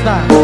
está.